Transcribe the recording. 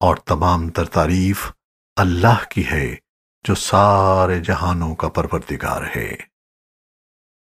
اور تمام تر تعریف اللہ کی ہے جو سارے جہانوں کا پروردگار ہے۔